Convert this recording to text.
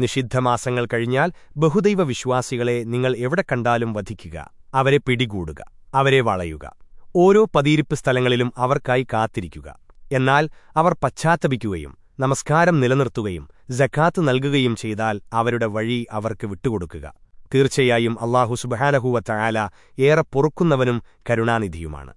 നിഷിദ്ധമാസങ്ങൾ കഴിഞ്ഞാൽ ബഹുദൈവ വിശ്വാസികളെ നിങ്ങൾ എവിടെ കണ്ടാലും വധിക്കുക അവരെ പിടികൂടുക അവരെ വളയുക. ഓരോ പതിയിരിപ്പ് സ്ഥലങ്ങളിലും അവർക്കായി കാത്തിരിക്കുക. എന്നാൽ അവർ പശ്ചാത്തപിക്കുകയും നമസ്കാരം നിലനിർത്തുകയും ജക്കാത്ത് നൽകുകയും ചെയ്താൽ അവരുടെ വഴി അവർക്ക് വിട്ടുകൊടുക്കുക. തീർച്ചയായും അള്ളാഹു സുബഹാനഹൂവ ചായാല ഏറെ പൊറുക്കുന്നവനും കരുണാനിധിയുമാണ്.